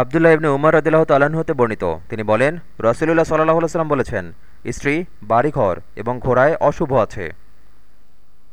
আবদুল্লাহ ইবনে উমর রদিল্লাহ তাল্লাহ্ন হতে বর্ণিত। তিনি বলেন, রসুলুল্লাহ সাল্লাহ সাল্লাম বলেছেন, স্ত্রী, বাড়িঘর এবং ঘোড়ায় অশুভ আছে।